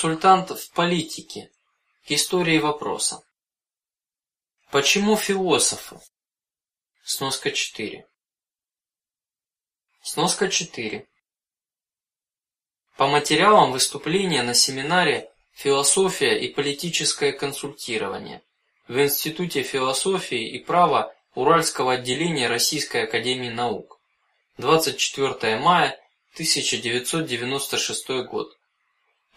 Консультант в политике. К истории вопроса. Почему философы? Сноска 4. Сноска 4. По материалам выступления на семинаре "Философия и политическое консультирование" в Институте философии и права Уральского отделения Российской академии наук. 24 мая 1996 год.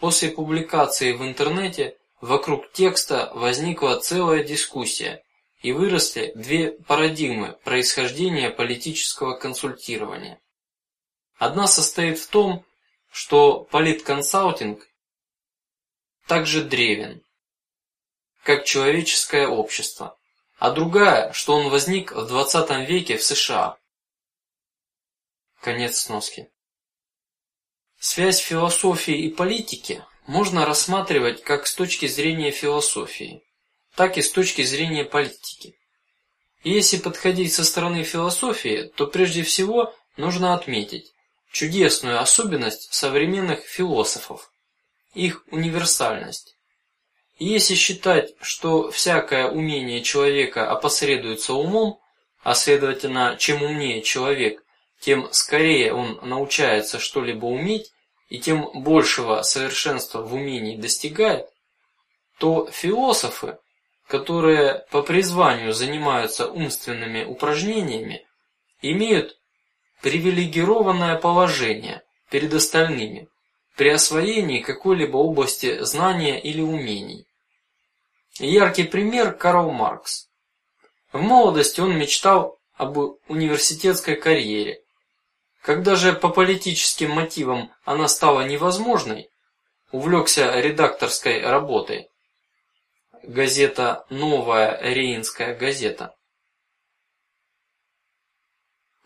После публикации в интернете вокруг текста возникла целая дискуссия и выросли две парадигмы происхождения политического консультирования. Одна состоит в том, что политконсалтинг также древен, как человеческое общество, а другая, что он возник в 20 веке в США. Конец сноски. Связь философии и политики можно рассматривать как с точки зрения философии, так и с точки зрения политики. И если подходить со стороны философии, то прежде всего нужно отметить чудесную особенность современных философов, их универсальность. И если считать, что всякое умение человека опосредуется умом, а следовательно, чем умнее человек, тем скорее он научается что-либо уметь, и тем большего совершенства в умении достигает, то философы, которые по призванию занимаются умственными упражнениями, имеют привилегированное положение перед остальными при освоении какой-либо области знания или умений. Яркий пример Карл Маркс. В молодости он мечтал об университетской карьере, когда же по политическим мотивам она стала невозможной, увлекся редакторской работой. Газета Новая Рейнская газета,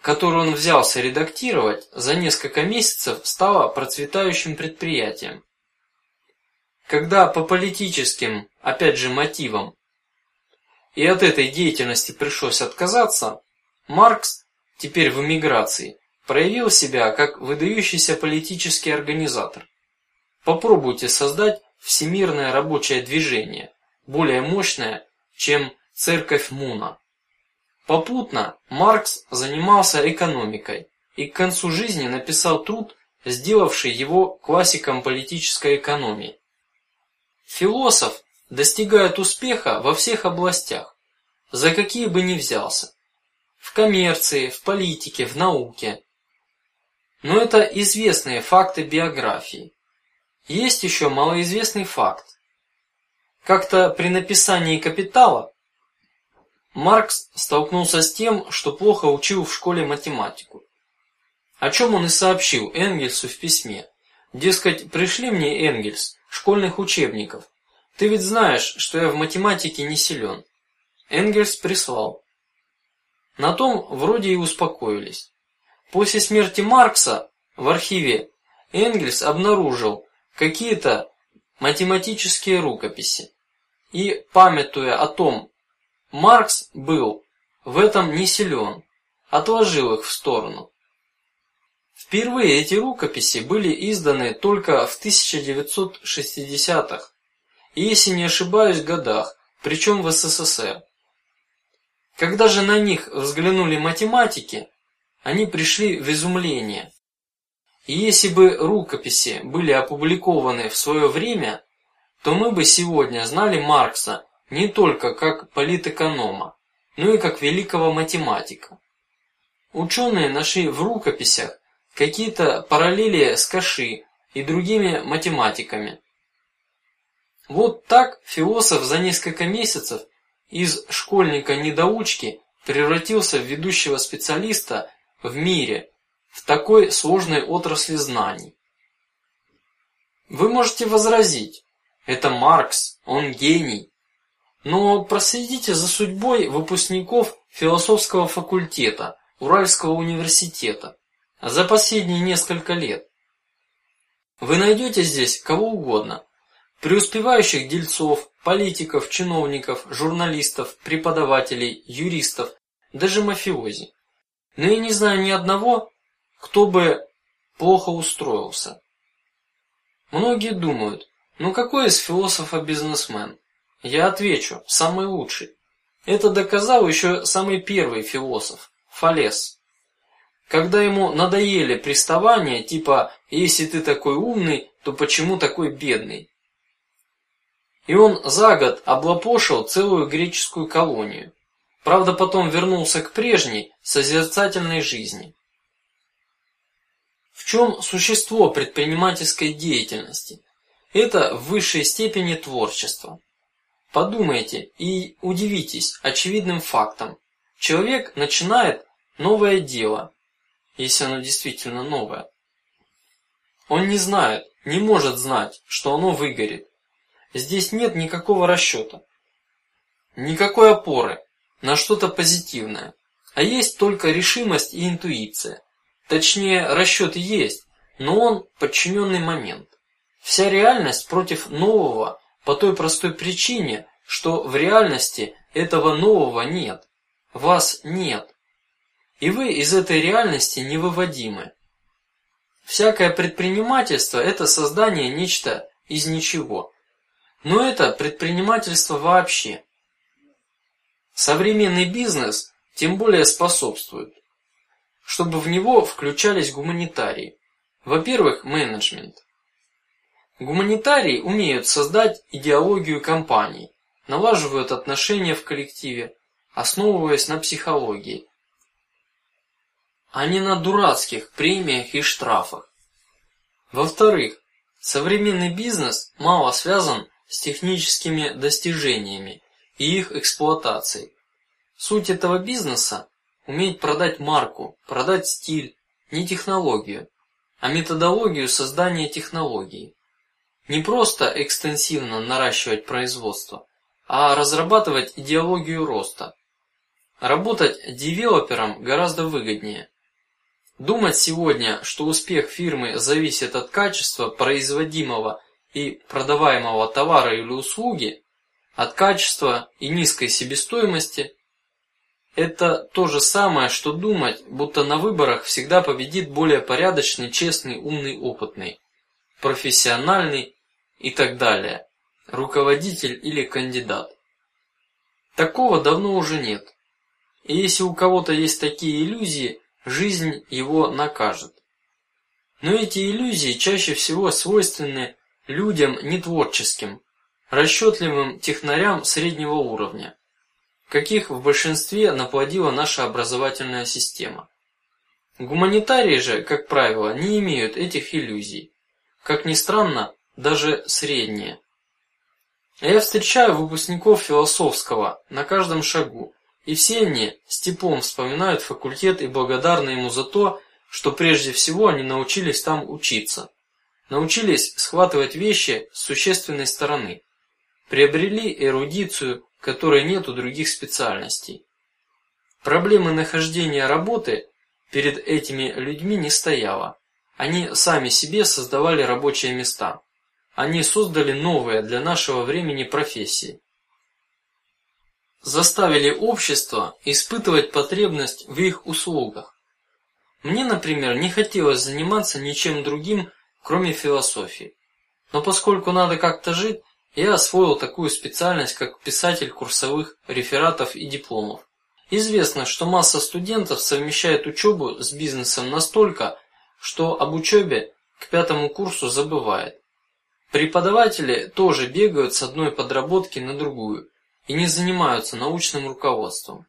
которую он взялся редактировать, за несколько месяцев стала процветающим предприятием. Когда по политическим, опять же, мотивам и от этой деятельности пришлось отказаться, Маркс теперь в эмиграции проявил себя как выдающийся политический организатор. Попробуйте создать всемирное рабочее движение, более мощное, чем церковь Муна. Попутно Маркс занимался экономикой и к концу жизни написал труд, сделавший его классиком политической экономии. Философ достигает успеха во всех областях, за какие бы ни взялся: в коммерции, в политике, в науке. Но это известные факты биографии. Есть еще малоизвестный факт. Как-то при написании Капитала Маркс столкнулся с тем, что плохо учил в школе математику. О чем он и сообщил Энгельсу в письме. Дескать, пришли мне Энгельс школьных учебников. Ты ведь знаешь, что я в математике не силен. Энгельс прислал. На том вроде и успокоились. После смерти Маркса в архиве Энгельс обнаружил какие-то математические рукописи и, памятуя о том, Маркс был в этом не силен, отложил их в сторону. Впервые эти рукописи были изданы только в 1960-х, и если не ошибаюсь, годах, причем в СССР. Когда же на них взглянули математики, они пришли в изумление. И если бы рукописи были опубликованы в свое время, то мы бы сегодня знали Маркса не только как политэконома, но и как великого математика. Ученые нашли в рукописях какие-то параллели с Каши и другими математиками. Вот так философ за несколько месяцев из школьника-недоучки превратился в ведущего специалиста в мире в такой сложной отрасли знаний. Вы можете возразить: это Маркс, он гений. Но проследите за судьбой выпускников философского факультета Уральского университета за последние несколько лет. Вы найдете здесь кого угодно: преуспевающих дельцов, политиков, чиновников, журналистов, преподавателей, юристов, даже мафиози. Но я не знаю ни одного, кто бы плохо устроился. Многие думают, Ну какой из философов бизнесмен? Я отвечу, самый лучший. Это доказал еще самый первый философ Фалес. Когда ему надоели приставания типа «если ты такой умный, то почему такой бедный?» И он за год облапошил целую греческую колонию. Правда, потом вернулся к прежней созерцательной жизни. В чем существо предпринимательской деятельности? Это в высшей степени творчество. Подумайте и удивитесь очевидным фактом: человек начинает новое дело, если оно действительно новое. Он не знает, не может знать, что оно выгорит. Здесь нет никакого расчета, никакой опоры на что-то позитивное, а есть только решимость и интуиция. Точнее, расчет есть, но он подчиненный момент. Вся реальность против нового по той простой причине, что в реальности этого нового нет, вас нет, и вы из этой реальности невыводимы. Всякое предпринимательство – это создание нечто из ничего, но это предпринимательство вообще. Современный бизнес тем более способствует, чтобы в него включались гуманитарии. Во-первых, менеджмент. Гуманитарии умеют создать идеологию компаний, налаживают отношения в коллективе, основываясь на психологии, а не на дурацких премиях и штрафах. Во-вторых, современный бизнес мало связан с техническими достижениями и их эксплуатацией. Суть этого бизнеса уметь продать марку, продать стиль, не технологию, а методологию создания технологии. Не просто экстенсивно наращивать производство, а разрабатывать идеологию роста. Работать девелопером гораздо выгоднее. Думать сегодня, что успех фирмы зависит от качества производимого и продаваемого товара или услуги, от качества и низкой себестоимости, это то же самое, что думать, будто на выборах всегда победит более порядочный, честный, умный, опытный, профессиональный и так далее, руководитель или кандидат. Такого давно уже нет. И если у кого-то есть такие иллюзии, жизнь его накажет. Но эти иллюзии чаще всего свойственны людям нетворческим, расчетливым технарям среднего уровня, каких в большинстве наплодила наша образовательная система. Гуманитарии же, как правило, не имеют этих иллюзий. Как ни странно, даже средние. Я встречаю выпускников философского на каждом шагу, и все они с теплом вспоминают факультет и благодарны ему за то, что прежде всего они научились там учиться, научились схватывать вещи с существенной стороны, приобрели эрудицию, которой нет у других специальностей. Проблемы нахождения работы перед этими людьми не стояла. Они сами себе создавали рабочие места. Они создали новые для нашего времени профессии. Заставили общество испытывать потребность в их услугах. Мне, например, не хотелось заниматься ничем другим, кроме философии. Но поскольку надо как-то жить, я освоил такую специальность, как писатель курсовых рефератов и дипломов. Известно, что масса студентов совмещает учебу с бизнесом настолько, что об учебе к пятому курсу забывает. Преподаватели тоже бегают с одной подработки на другую и не занимаются научным руководством.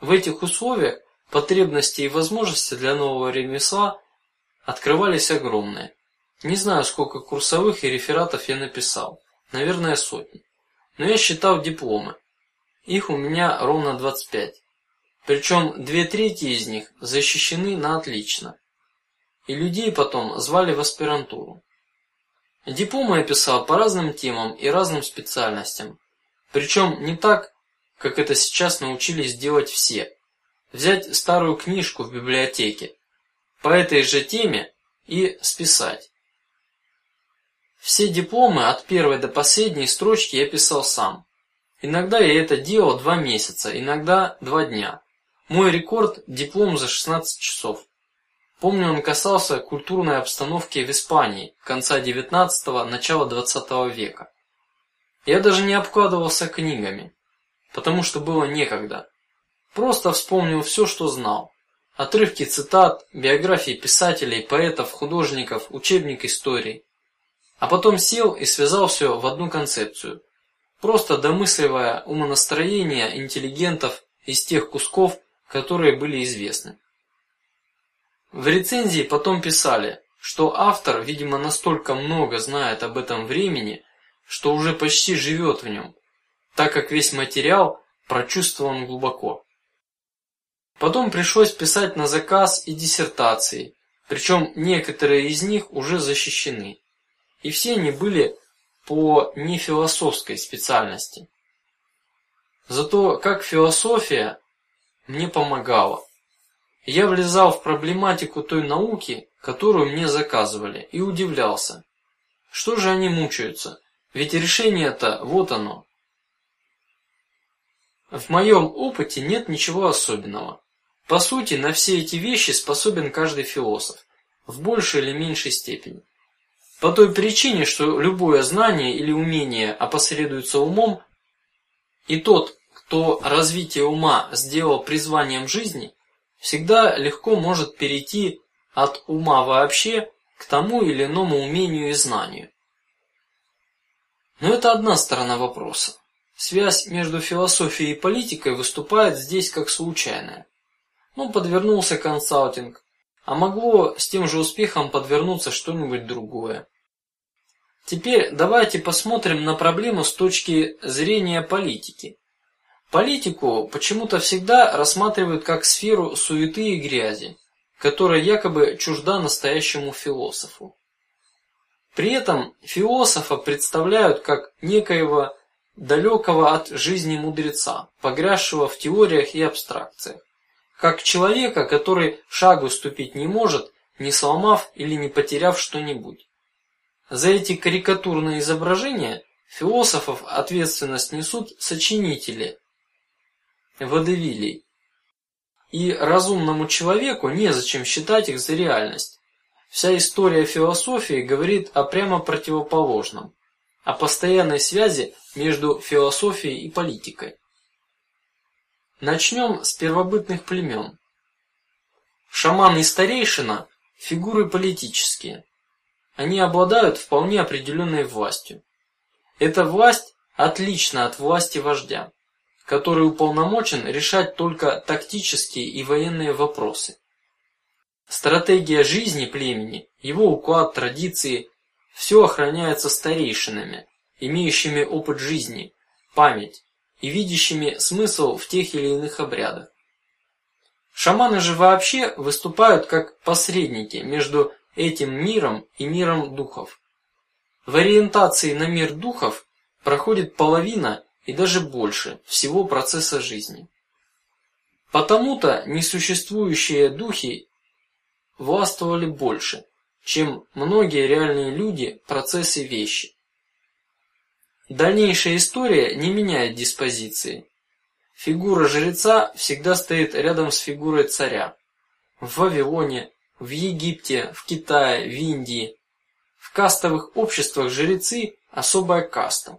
В этих условиях потребности и возможности для нового ремесла открывались огромные. Не знаю, сколько курсовых и рефератов я написал, наверное сотни. Но я считал дипломы. Их у меня ровно 25. Причем две трети из них защищены на отлично. И людей потом звали в аспирантуру. Дипломы я писал по разным темам и разным специальностям, причем не так, как это сейчас научились делать все. Взять старую книжку в библиотеке по этой же теме и списать. Все дипломы от первой до последней строчки я писал сам. Иногда я это делал два месяца, иногда два дня. Мой рекорд диплом за 16 часов. Помню, он касался культурной обстановки в Испании конца XIX – начала XX века. Я даже не обкладывался книгами, потому что было некогда. Просто вспомнил все, что знал: отрывки цитат, биографии писателей, поэтов, художников, учебник истории. А потом сел и связал все в одну концепцию, просто домысливая умонастроение интеллигентов из тех кусков, которые были известны. В рецензии потом писали, что автор, видимо, настолько много знает об этом времени, что уже почти живет в нем, так как весь материал прочувствован глубоко. Потом пришлось писать на заказ и диссертации, причем некоторые из них уже защищены и все они были по нефилософской специальности. Зато как философия мне помогала. Я влезал в проблематику той науки, которую мне заказывали, и удивлялся, что же они мучаются, ведь решение-то вот оно. В моем опыте нет ничего особенного. По сути, на все эти вещи способен каждый философ в большей или меньшей степени. По той причине, что любое знание или умение опосредуется умом, и тот, кто развитие ума сделал призванием жизни, всегда легко может перейти от ума вообще к тому или иному умению и знанию. Но это одна сторона вопроса. Связь между философией и политикой выступает здесь как случайная. Ну, подвернулся консалтинг, а могло с тем же успехом подвернуться что-нибудь другое. Теперь давайте посмотрим на проблему с точки зрения политики. Политику почему-то всегда рассматривают как сферу суеты и грязи, которая якобы чужда настоящему философу. При этом философа представляют как некоего далекого от жизни мудреца, погрязшего в теориях и абстракциях, как человека, который шагу ступить не может, не сломав или не потеряв что-нибудь. За эти карикатурные изображения философов ответственность несут сочинители, водевилей. И разумному человеку не зачем считать их за реальность. Вся история философии говорит о прямо противоположном, о постоянной связи между философией и политикой. Начнем с первобытных племен. Шаман и старейшина – фигуры политические. Они обладают вполне определенной властью. Эта власть отлична от власти вождя, который уполномочен решать только тактические и военные вопросы. Стратегия жизни племени, его уклад, традиции – все охраняется старейшинами, имеющими опыт жизни, память и видящими смысл в тех или иных обрядах. Шаманы же вообще выступают как посредники между этим миром и миром духов. В ориентации на мир духов проходит половина и даже больше всего процесса жизни. Потому-то несуществующие духи властвовали больше, чем многие реальные люди, процессы, вещи. Дальнейшая история не меняет диспозиции. Фигура жреца всегда стоит рядом с фигурой царя. В Вавилоне, в Египте, в Китае, в Индии. В кастовых обществах жрецы особая каста,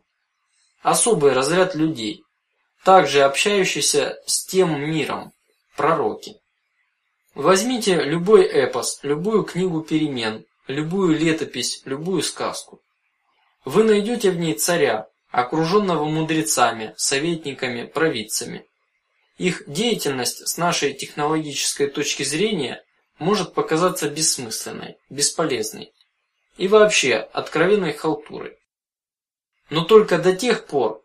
особый разряд людей, также общающийся с тем миром, пророки. Возьмите любой эпос, любую книгу перемен, любую летопись, любую сказку. Вы найдете в ней царя, окруженного мудрецами, советниками, провидцами. Их деятельность с нашей технологической точки зрения может показаться бессмысленной, бесполезной и вообще откровенной халтурой. Но только до тех пор,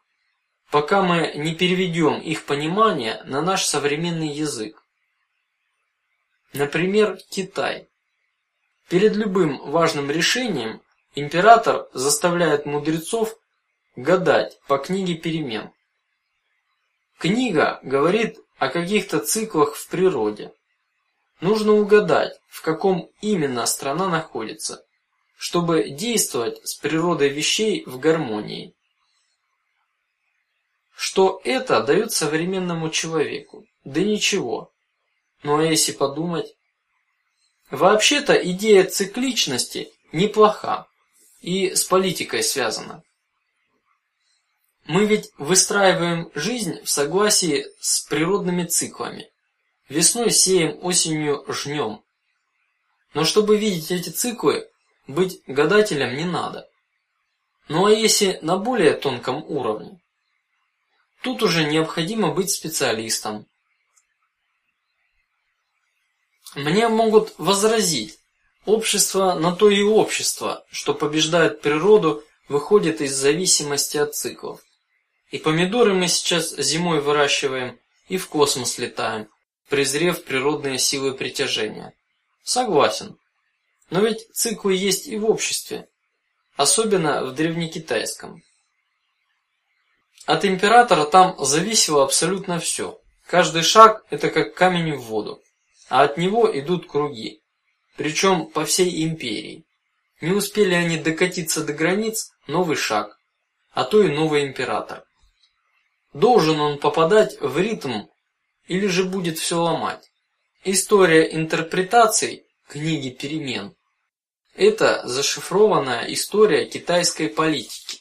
пока мы не переведем их понимание на наш современный язык. Например, Китай. Перед любым важным решением император заставляет мудрецов гадать по книге перемен. Книга говорит о каких-то циклах в природе, Нужно угадать, в каком именно страна находится, чтобы действовать с природой вещей в гармонии. Что это дает современному человеку? Да ничего. Ну а если подумать, Вообще-то идея цикличности неплоха и с политикой связана. Мы ведь выстраиваем жизнь в согласии с природными циклами. Весной сеем, осенью жнем. Но чтобы видеть эти циклы, быть гадателем не надо. Ну а если на более тонком уровне, тут уже необходимо быть специалистом. Мне могут возразить, общество на то и общество, что побеждает природу, выходит из зависимости от циклов. И помидоры мы сейчас зимой выращиваем, и в космос летаем, презрев природные силы притяжения. Согласен. Но ведь циклы есть и в обществе, особенно в древнекитайском. От императора там зависело абсолютно все. Каждый шаг – это как камень в воду, а от него идут круги, причем по всей империи. Не успели они докатиться до границ, новый шаг, а то и новый император. Должен он попадать в ритм, или же будет все ломать. История интерпретаций книги перемен – это зашифрованная история китайской политики.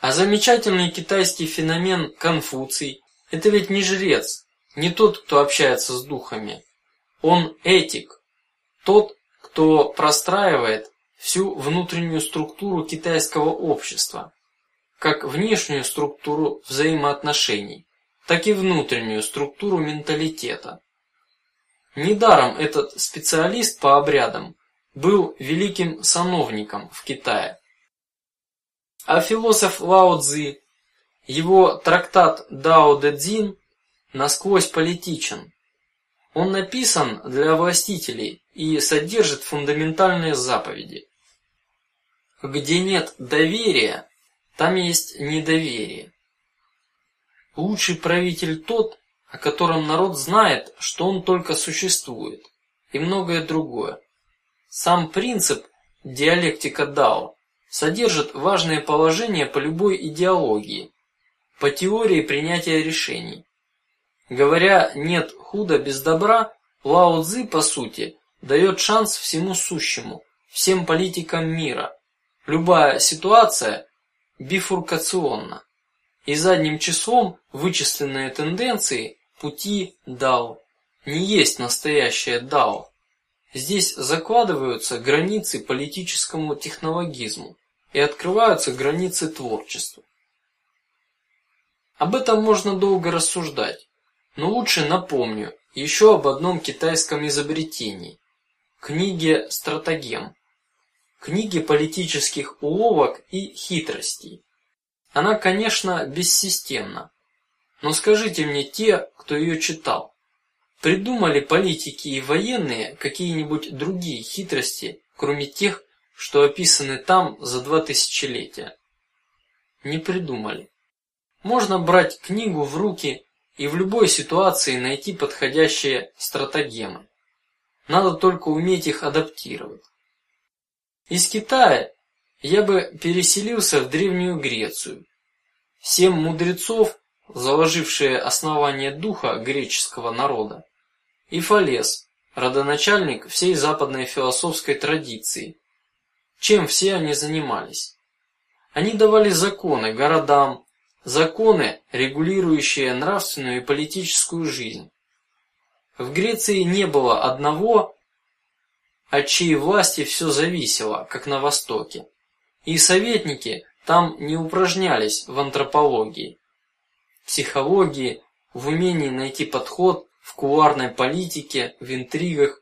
А замечательный китайский феномен Конфуций – это ведь не жрец, не тот, кто общается с духами, он этик, тот, кто простраивает всю внутреннюю структуру китайского общества, как внешнюю структуру взаимоотношений, так и внутреннюю структуру менталитета. Недаром этот специалист по обрядам был великим сановником в Китае. А философ Лао Цзи, его трактат Дао Дэ Цзин насквозь политичен. Он написан для властителей и содержит фундаментальные заповеди. Где нет доверия, там есть недоверие. Лучший правитель тот, о котором народ знает, что он только существует, и многое другое. Сам принцип диалектика Дао содержит важные положения по любой идеологии, по теории принятия решений. Говоря нет худа без добра, Лао Цзи по сути дает шанс всему сущему, всем политикам мира. Любая ситуация бифуркационна, и задним числом вычисленные тенденции пути Дао не есть настоящее Дао. Здесь закладываются границы политическому технологизму и открываются границы творчеству. Об этом можно долго рассуждать. Но лучше напомню еще об одном китайском изобретении – книге стратегем, книге политических уловок и хитростей. Она, конечно, бессистемна, но скажите мне те, кто ее читал, придумали политики и военные какие-нибудь другие хитрости, кроме тех, что описаны там за два тысячелетия? Не придумали. Можно брать книгу в руки и в любой ситуации найти подходящие стратегемы. Надо только уметь их адаптировать. Из Китая я бы переселился в древнюю Грецию. Семь мудрецов, заложившие основание духа греческого народа, и Фалес, родоначальник всей западной философской традиции. Чем все они занимались? Они давали законы городам, законы, регулирующие нравственную и политическую жизнь. В Греции не было одного, от чьей власти все зависело, как на Востоке, и советники там не упражнялись в антропологии, психологии, в умении найти подход в кулуарной политике, в интригах.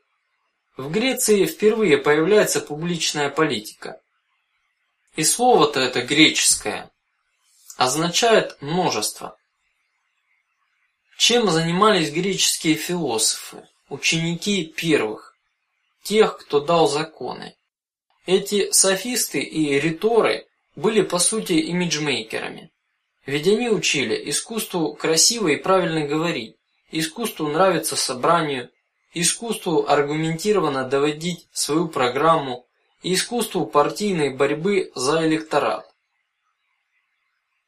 В Греции впервые появляется публичная политика, и слово-то это греческое означает множество. Чем занимались греческие философы, ученики первых, тех, кто дал законы? Эти софисты и риторы были по сути имиджмейкерами, ведь они учили искусству красиво и правильно говорить, искусству нравиться собранию, искусству аргументированно доводить свою программу, и искусству партийной борьбы за электорат.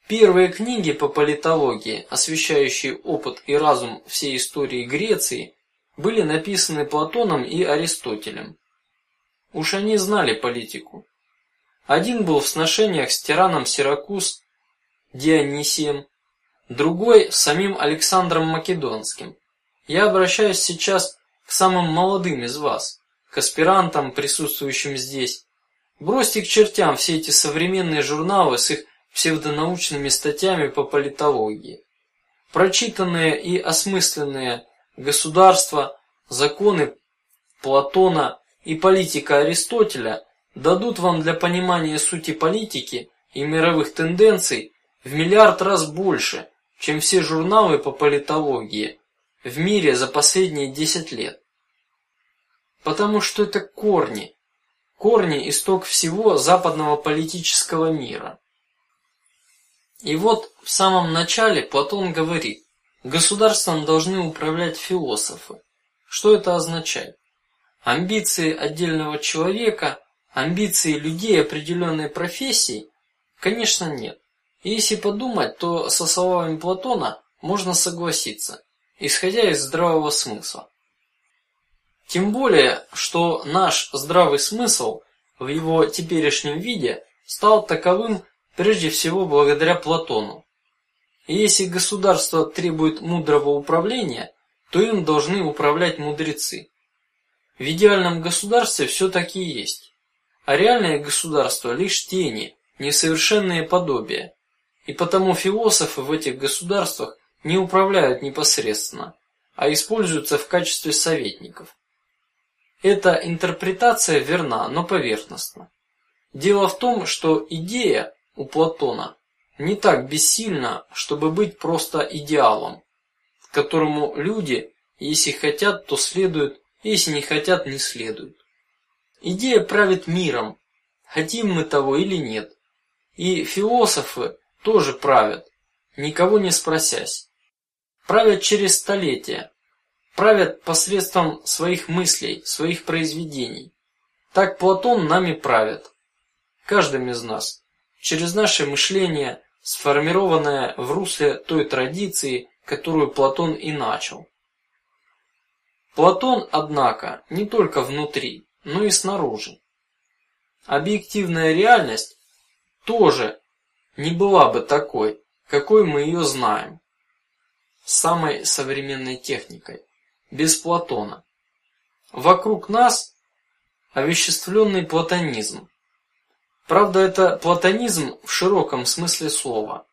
Первые книги по политологии, освещающие опыт и разум всей истории Греции, были написаны Платоном и Аристотелем. Уж они знали политику. Один был в сношениях с тираном Сиракуз Дионисием, другой с самим Александром Македонским. Я обращаюсь сейчас к самым молодым из вас, к аспирантам, присутствующим здесь. Бросьте к чертям все эти современные журналы с их псевдонаучными статьями по политологии. Прочитанные и осмысленные государства, законы Платона и политика Аристотеля дадут вам для понимания сути политики и мировых тенденций в миллиард раз больше, чем все журналы по политологии в мире за последние десять лет. Потому что это корни, корни исток всего западного политического мира. И вот в самом начале Платон говорит: государством должны управлять философы. Что это означает? Амбиции отдельного человека, амбиции людей определенной профессии, конечно, нет. И если подумать, то со словами Платона можно согласиться, исходя из здравого смысла. Тем более, что наш здравый смысл в его теперешнем виде стал таковым прежде всего благодаря Платону. И если государство требует мудрого управления, то им должны управлять мудрецы. В идеальном государстве все таки есть, а реальное государство лишь тени, несовершенные подобия, и потому философы в этих государствах не управляют непосредственно, а используются в качестве советников. Эта интерпретация верна, но поверхностно. Дело в том, что идея у Платона не так бессильна, чтобы быть просто идеалом, которому люди, если хотят, то следуют, если не хотят, не следуют. Идея правит миром, хотим мы того или нет, и философы тоже правят, никого не спросясь. Правят через столетия, правят посредством своих мыслей, своих произведений. Так Платон нами правит, каждым из нас, через наше мышление, сформированное в русле той традиции, которую Платон и начал. Платон, однако, не только внутри, но и снаружи. Объективная реальность тоже не была бы такой, какой мы ее знаем, самой современной техникой, без Платона. Вокруг нас овеществленный платонизм. Правда, это платонизм в широком смысле слова.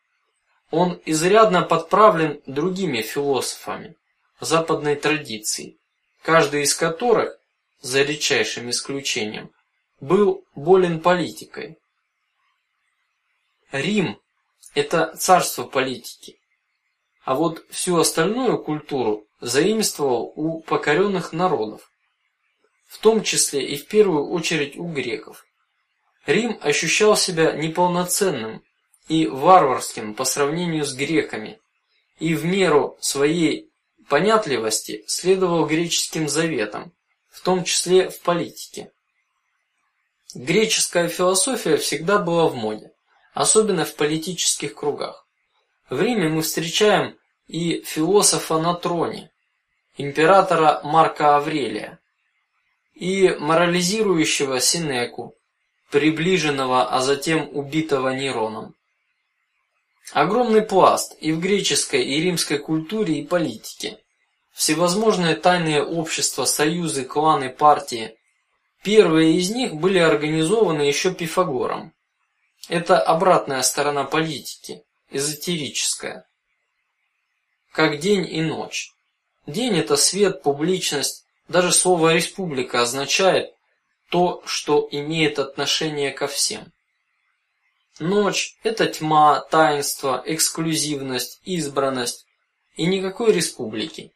Он изрядно подправлен другими философами западной традиции, каждый из которых, за редчайшим исключением, был болен политикой. Рим – это царство политики, а вот всю остальную культуру заимствовал у покоренных народов, в том числе и в первую очередь у греков. Рим ощущал себя неполноценным и варварским по сравнению с греками, и в меру своей понятливости следовал греческим заветам, в том числе в политике. Греческая философия всегда была в моде особенно в политических кругах. В Риме мы встречаем и философа на троне, императора Марка Аврелия, и морализирующего Синеку, приближенного, а затем убитого Нероном. Огромный пласт и в греческой, и римской культуре и политике, всевозможные тайные общества, союзы, кланы, партии. Первые из них были организованы еще Пифагором. Это обратная сторона политики, эзотерическая, как день и ночь. День это свет, публичность. Даже слово республика означает то, что имеет отношение ко всем. Ночь это тьма, таинство, эксклюзивность, избранность и никакой республики,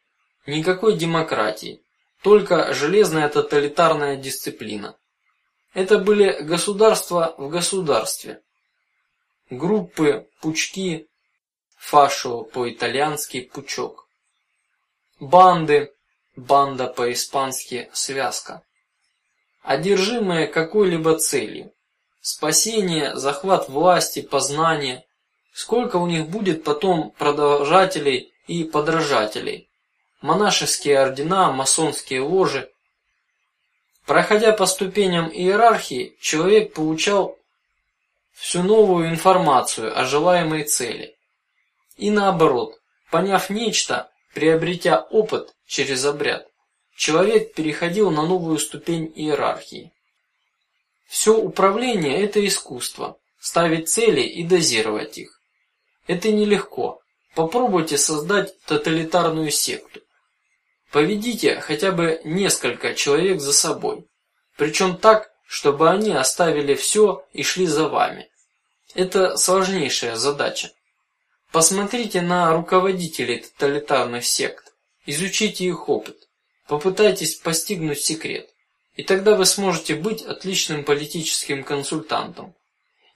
никакой демократии, только железная тоталитарная дисциплина. Это были государства в государстве, группы, пучки, фашо по-итальянски пучок, банды, банда по-испански связка, одержимые какой-либо целью, спасение, захват власти, познание. Сколько у них будет потом продолжателей и подражателей? монашеские ордена, масонские ложи. Проходя по ступеням иерархии, человек получал всю новую информацию о желаемой цели. И наоборот, поняв нечто, приобретя опыт через обряд, человек переходил на новую ступень иерархии. Все управление – это искусство, ставить цели и дозировать их. Это нелегко. Попробуйте создать тоталитарную секту. Поведите хотя бы несколько человек за собой, причем так, чтобы они оставили все и шли за вами. Это сложнейшая задача. Посмотрите на руководителей тоталитарных сект, изучите их опыт, попытайтесь постигнуть секрет, и тогда вы сможете быть отличным политическим консультантом,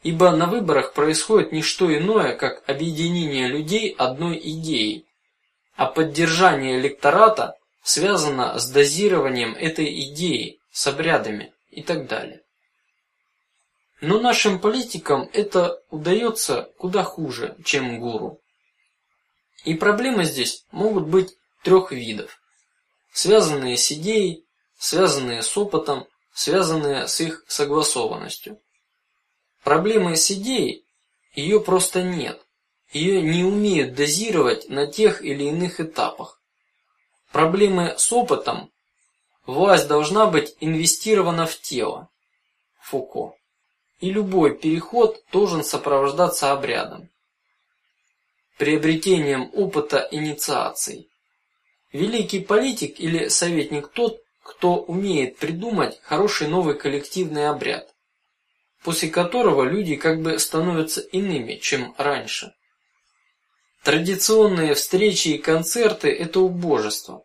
ибо на выборах происходит не что иное, как объединение людей одной идеей, а поддержание электората связано с дозированием этой идеи, с обрядами и так далее. Но нашим политикам это удается куда хуже, чем гуру. И проблемы здесь могут быть трех видов: связанные с идеей, связанные с опытом, связанные с их согласованностью. Проблемы с идеей ее просто нет, ее не умеют дозировать на тех или иных этапах. Проблемы с опытом власть должна быть инвестирована в тело. Фуко и любой переход должен сопровождаться обрядом, приобретением опыта инициаций. Великий политик или советник тот, кто умеет придумать хороший новый коллективный обряд, после которого люди как бы становятся иными, чем раньше. Традиционные встречи и концерты – это убожество.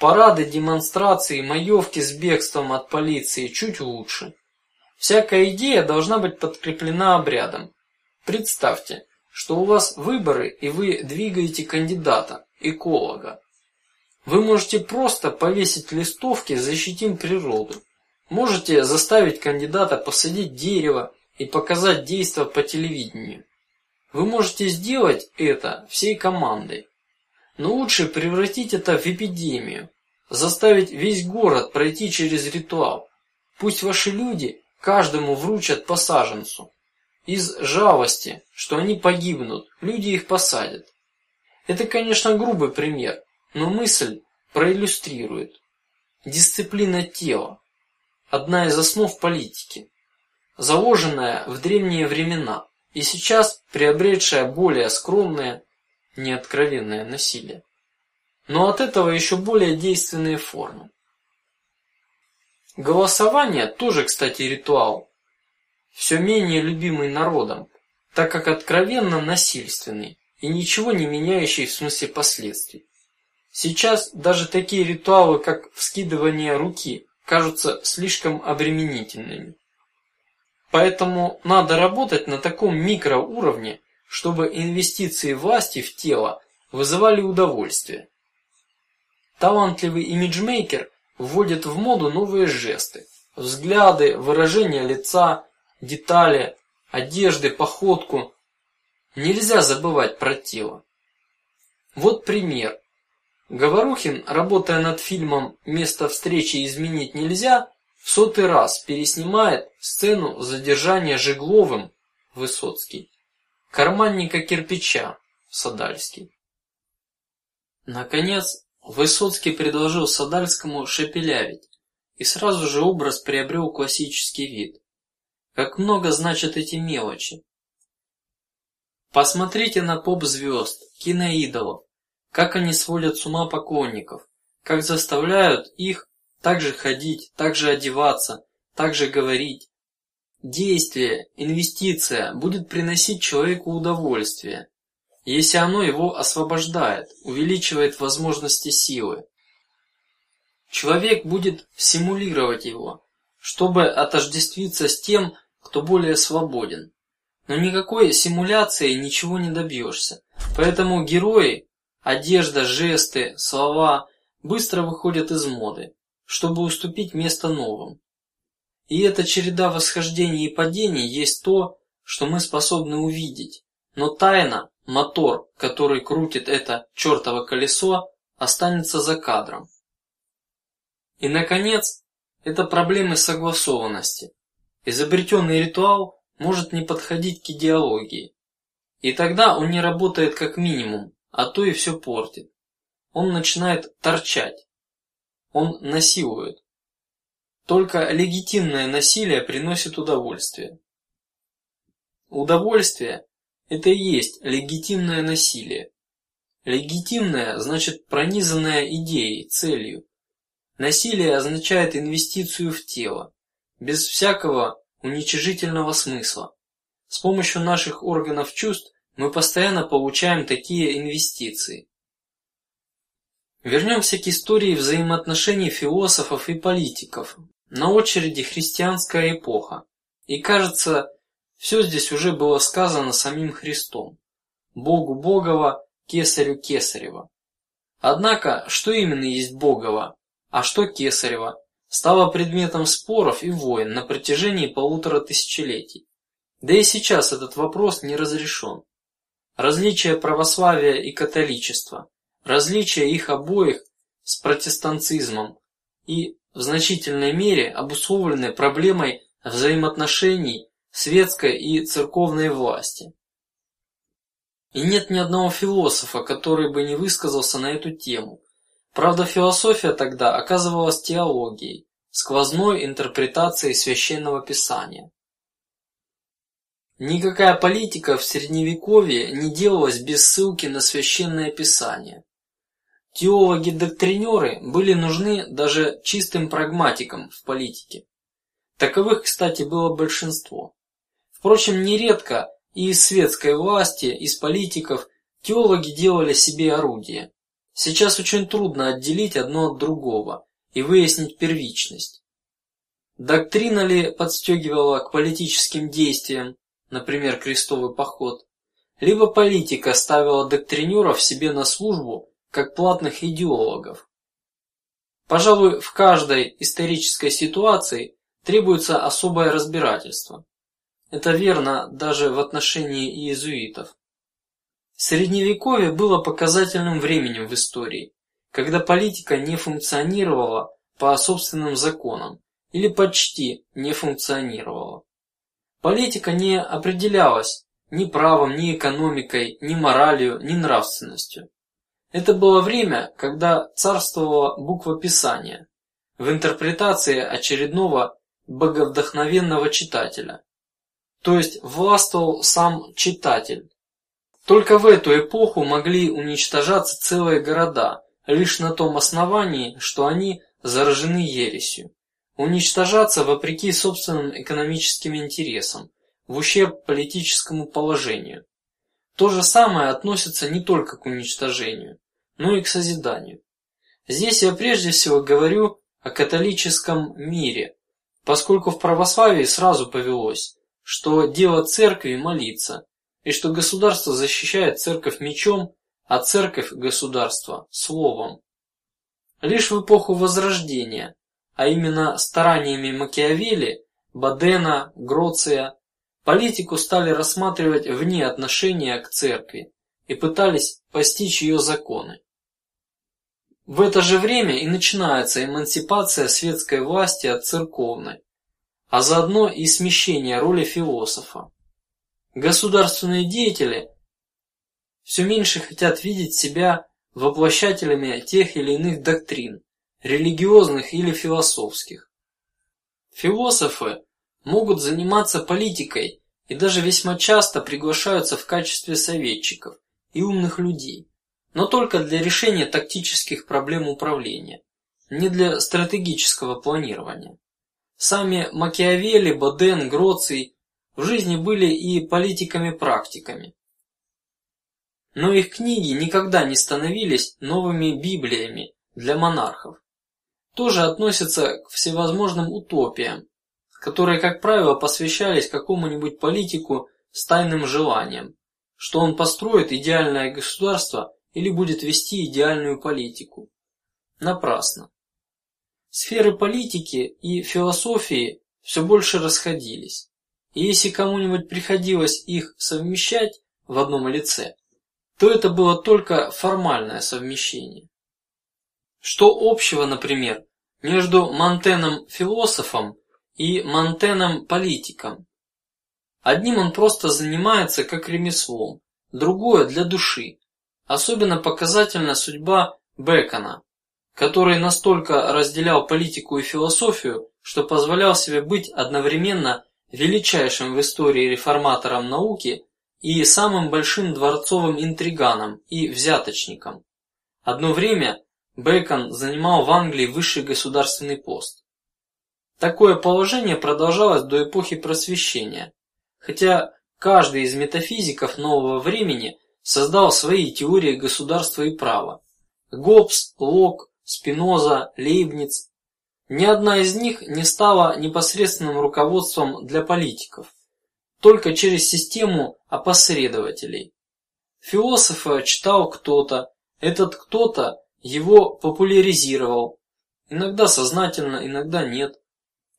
Парады, демонстрации, маевки с бегством от полиции чуть лучше. Всякая идея должна быть подкреплена обрядом. Представьте, что у вас выборы и вы двигаете кандидата, эколога. Вы можете просто повесить листовки «Защитим природу». Можете заставить кандидата посадить дерево и показать действо по телевидению. Вы можете сделать это всей командой, но лучше превратить это в эпидемию, заставить весь город пройти через ритуал. Пусть ваши люди каждому вручат по саженцу. Из жалости, что они погибнут, люди их посадят. Это, конечно, грубый пример, но мысль проиллюстрирует. Дисциплина тела – одна из основ политики, заложенная в древние времена и сейчас приобретшая более скромное, неоткровенное насилие, но от этого еще более действенные формы. Голосование тоже, кстати, ритуал, все менее любимый народом, так как откровенно насильственный и ничего не меняющий в смысле последствий. Сейчас даже такие ритуалы, как вскидывание руки, кажутся слишком обременительными. Поэтому надо работать на таком микроуровне, чтобы инвестиции власти в тело вызывали удовольствие. Талантливый имиджмейкер вводит в моду новые жесты, взгляды, выражение лица, детали, одежды, походку. Нельзя забывать про тело. Вот пример. Говорухин, работая над фильмом "Место встречи изменить нельзя", в сотый раз переснимает сцену задержания Жегловым Высоцкий, карманника кирпича Садальский. Наконец, Высоцкий предложил Садальскому шепелявить, и сразу же образ приобрел классический вид. Как много значат эти мелочи. Посмотрите на поп-звезд, киноидолов, как они сводят с ума поклонников, как заставляют их также ходить, также одеваться, также говорить. Действие, инвестиция будет приносить человеку удовольствие, если оно его освобождает, увеличивает возможности силы. Человек будет симулировать его, чтобы отождествиться с тем, кто более свободен. Но никакой симуляции ничего не добьешься. Поэтому герои, одежда, жесты, слова быстро выходят из моды, чтобы уступить место новым. И эта череда восхождений и падений есть то, что мы способны увидеть, но тайна Мотор, который крутит это чертово колесо, останется за кадром. И, наконец, это проблемы согласованности. Изобретенный ритуал может не подходить к идеологии, и тогда он не работает как минимум, а то и все портит. Он начинает торчать, он насилует. Только легитимное насилие приносит удовольствие. Удовольствие – это и есть легитимное насилие. Легитимное значит пронизанное идеей, целью. Насилие означает инвестицию в тело, без всякого уничижительного смысла. С помощью наших органов чувств мы постоянно получаем такие инвестиции. Вернемся к истории взаимоотношений философов и политиков. На очереди христианская эпоха, и кажется, все здесь уже было сказано самим Христом: Богу Богова, Кесарю Кесарева. Однако, что именно есть Богова, а что Кесарева, стало предметом споров и войн на протяжении полутора тысячелетий. Да и сейчас этот вопрос не разрешен. Различие православия и католичества, различие их обоих с протестантизмом и в значительной мере обусловлены проблемой взаимоотношений светской и церковной власти. И нет ни одного философа, который бы не высказался на эту тему, Правда, философия тогда оказывалась теологией, сквозной интерпретацией священного писания. Никакая политика в средневековье не делалась без ссылки на священное писание. Теологи-доктринеры были нужны даже чистым прагматикам в политике. Таковых, кстати, было большинство. Впрочем, нередко и из светской власти, из политиков теологи делали себе орудие. Сейчас очень трудно отделить одно от другого и выяснить первичность. Доктрина ли подстегивала к политическим действиям, например, крестовый поход, либо политика ставила доктринеров себе на службу как платных идеологов. Пожалуй, в каждой исторической ситуации требуется особое разбирательство. Это верно даже в отношении иезуитов. Средневековье было показательным временем в истории, когда политика не функционировала по собственным законам или почти не функционировала. Политика не определялась ни правом, ни экономикой, ни моралью, ни нравственностью. Это было время, когда царствовала буква Писания в интерпретации очередного боговдохновенного читателя, то есть властвовал сам читатель, только в эту эпоху могли уничтожаться целые города, лишь на том основании, что они заражены ересью. Уничтожаться вопреки собственным экономическим интересам, в ущерб политическому положению. То же самое относится не только к уничтожению, но и к созиданию. Здесь я прежде всего говорю о католическом мире, поскольку в православии сразу повелось, что дело церкви молиться, и что государство защищает церковь мечом, а церковь государство словом. Лишь в эпоху Возрождения, а именно стараниями Макиавелли, Бадена, Гроция, политику стали рассматривать вне отношения к церкви и пытались постичь ее законы. В это же время и начинается эмансипация светской власти от церковной, а заодно и смещение роли философа. Государственные деятели все меньше хотят видеть себя воплощателями тех или иных доктрин, религиозных или философских. Философы могут заниматься политикой и даже весьма часто приглашаются в качестве советчиков и умных людей, но только для решения тактических проблем управления, не для стратегического планирования. Сами Макиавелли, Боден, Гроций в жизни были и политиками-практиками. Но их книги никогда не становились новыми библиями для монархов. Тоже относятся к всевозможным утопиям, которые, как правило, посвящались какому-нибудь политику с тайным желанием, что он построит идеальное государство или будет вести идеальную политику. Напрасно. Сферы политики и философии все больше расходились. И если кому-нибудь приходилось их совмещать в одном лице, то это было только формальное совмещение. Что общего, например, между Монтеном философом и Монтеном политиком? Одним он просто занимается как ремеслом, другое для души. Особенно показательна судьба Бекона, который настолько разделял политику и философию, что позволял себе быть одновременно величайшим в истории реформатором науки и самым большим дворцовым интриганом и взяточником. Одно время Бэкон занимал в Англии высший государственный пост. Такое положение продолжалось до эпохи Просвещения, хотя каждый из метафизиков нового времени создал свои теории государства и права. Гоббс, Лок, Спиноза, Лейбниц. Ни одна из них не стала непосредственным руководством для политиков, только через систему опосредователей. Философа читал кто-то, этот кто-то его популяризировал, иногда сознательно, иногда нет.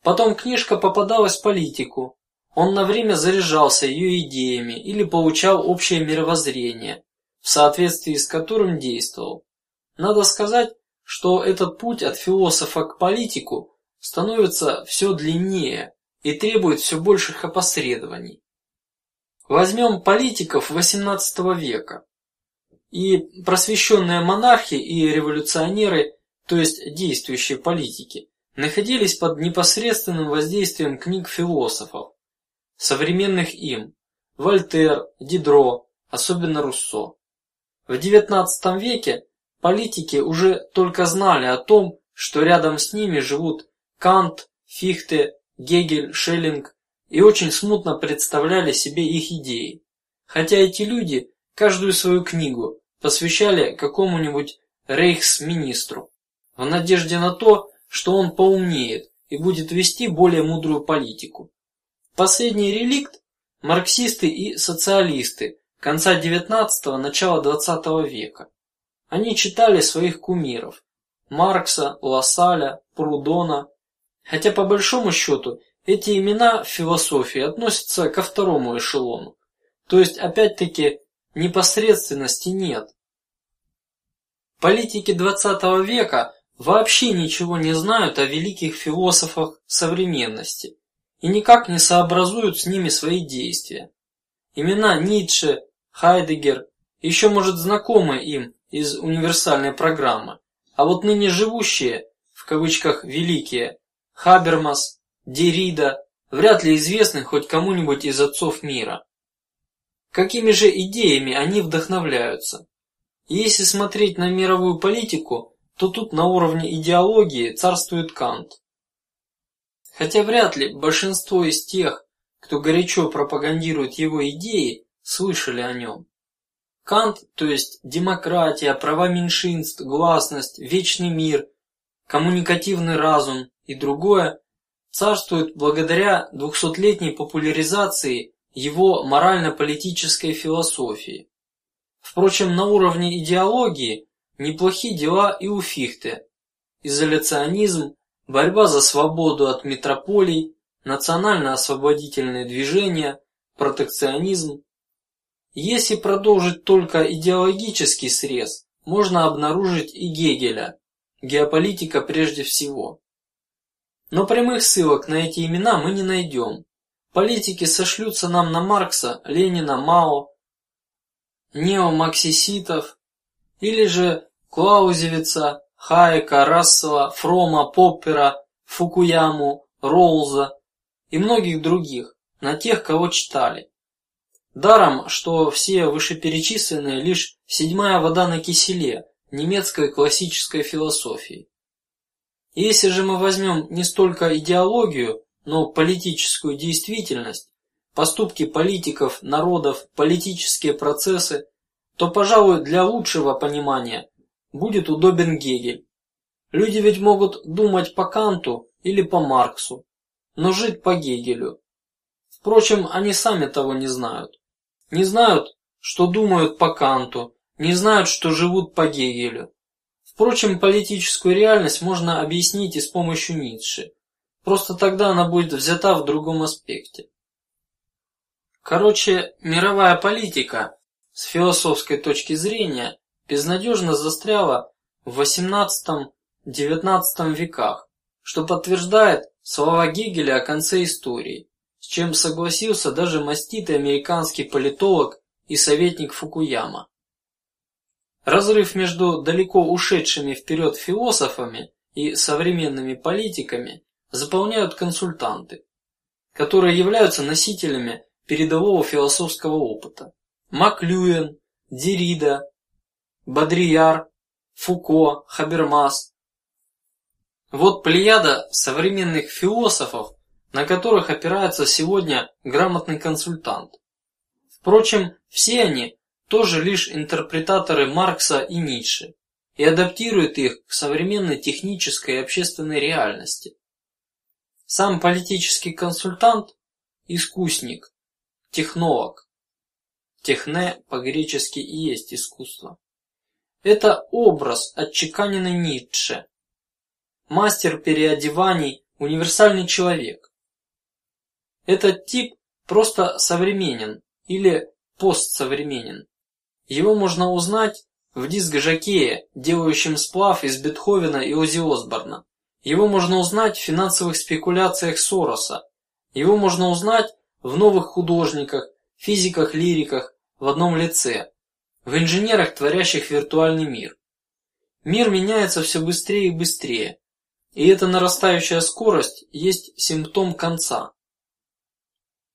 Потом книжка попадалась политику, он на время заряжался ее идеями или получал общее мировоззрение, в соответствии с которым действовал. Надо сказать, что этот путь от философа к политику становится все длиннее и требует все больших опосредований. Возьмем политиков XVIII века. И просвещенные монархи и революционеры, то есть действующие политики, находились под непосредственным воздействием книг философов, современных им: Вольтер, Дидро, особенно Руссо. В XIX веке политики уже только знали о том, что рядом с ними живут Кант, Фихте, Гегель, Шеллинг, и очень смутно представляли себе их идеи. Хотя эти люди каждую свою книгу посвящали какому-нибудь рейхсминистру в надежде на то, что он поумнеет и будет вести более мудрую политику. Последний реликт – марксисты и социалисты конца XIX – начала XX века. Они читали своих кумиров – Маркса, Лассаля, Прудона, хотя по большому счету эти имена в философии относятся ко второму эшелону, то есть опять-таки непосредственности нет. Политики XX века вообще ничего не знают о великих философах современности и никак не сообразуют с ними свои действия. Имена Ницше, Хайдегер еще может знакомы им из универсальной программы, а вот ныне живущие в кавычках великие Хабермас, Дерида вряд ли известны хоть кому-нибудь из отцов мира. Какими же идеями они вдохновляются? Если смотреть на мировую политику, то тут на уровне идеологии царствует Кант. Хотя вряд ли большинство из тех, кто горячо пропагандирует его идеи, слышали о нем. Кант, то есть демократия, права меньшинств, гласность, вечный мир, коммуникативный разум и другое царствует благодаря двухсотлетней популяризации его морально-политической философии. Впрочем, на уровне идеологии неплохие дела и у Фихте: изоляционизм, борьба за свободу от метрополий, национально-освободительные движения, протекционизм. Если продолжить только идеологический срез, можно обнаружить и Гегеля, геополитика прежде всего. Но прямых ссылок на эти имена мы не найдем. Политики сошлются нам на Маркса, Ленина, Мао, неомарксистов, или же Клаузевица, Хайека, Рассела, Фрома, Поппера, Фукуяму, Роуза и многих других, на тех, кого читали. Даром, что все вышеперечисленные лишь седьмая вода на киселе немецкой классической философии. Если же мы возьмем не столько идеологию, но политическую действительность, поступки политиков, народов, политические процессы, то, пожалуй, для лучшего понимания будет удобен Гегель. Люди ведь могут думать по Канту или по Марксу, но жить по Гегелю. Впрочем, они сами того не знают, не знают, что думают по Канту, не знают, что живут по Гегелю. Впрочем, политическую реальность можно объяснить и с помощью Ницше. Просто тогда она будет взята в другом аспекте. Короче, мировая политика с философской точки зрения безнадежно застряла в XVIII XIX веках, что подтверждает слова Гегеля о конце истории, с чем согласился даже маститый американский политолог и советник Фукуяма. Разрыв между далеко ушедшими вперед философами и современными политиками заполняют консультанты, которые являются носителями передового философского опыта. Маклюэн, Дерида, Бодрияр, Фуко, Хабермас. Вот плеяда современных философов, на которых опирается сегодня грамотный консультант. Впрочем, все они тоже лишь интерпретаторы Маркса и Ницше и адаптируют их к современной технической и общественной реальности. Сам политический консультант – искусник, технолог. Техне по-гречески и есть искусство. Это образ, отчеканенный Ницше. Мастер переодеваний, универсальный человек. Этот тип просто современен или постсовременен. Его можно узнать в диск-жокее, делающем сплав из Бетховена и Оззи Осборна. Его можно узнать в финансовых спекуляциях Сороса. Его можно узнать в новых художниках, физиках, лириках в одном лице, в инженерах, творящих виртуальный мир. Мир меняется все быстрее и быстрее, и эта нарастающая скорость есть симптом конца.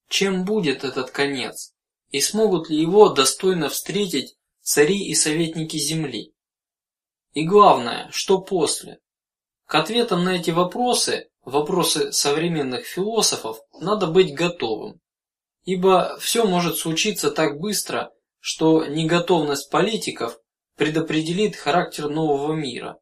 Чем будет этот конец? И смогут ли его достойно встретить цари и советники земли? И главное, что после? К ответам на эти вопросы, вопросы современных философов, надо быть готовым, ибо все может случиться так быстро, что неготовность политиков предопределит характер нового мира.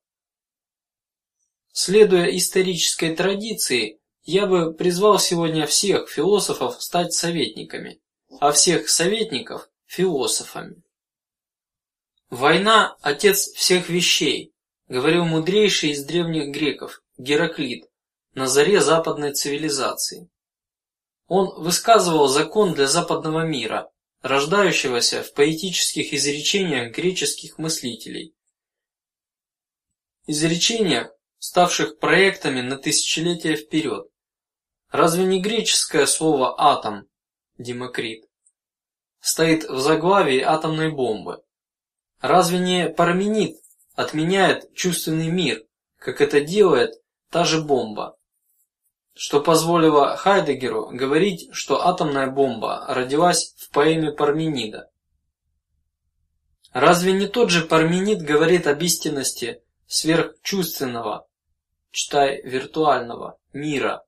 Следуя исторической традиции, я бы призвал сегодня всех философов стать советниками а всех советников философами. Война – отец всех вещей, говорил мудрейший из древних греков Гераклит на заре западной цивилизации. Он высказывал закон для западного мира, рождающегося в поэтических изречениях греческих мыслителей, изречениях, ставших проектами на тысячелетия вперед. Разве не греческое слово атом Демокрит. Стоит в заглавии атомной бомбы. Разве не Парменид отменяет чувственный мир, как это делает та же бомба? Что позволило Хайдегеру говорить, что атомная бомба родилась в поэме Парменида. Разве не тот же Парменид говорит об истинности сверхчувственного, читай виртуального мира?